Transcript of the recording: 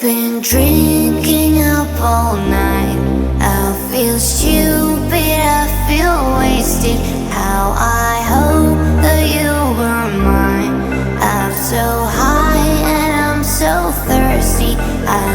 been drinking up all night. I feel stupid, I feel wasted. How I hope that you were mine. I'm so high and I'm so thirsty. I.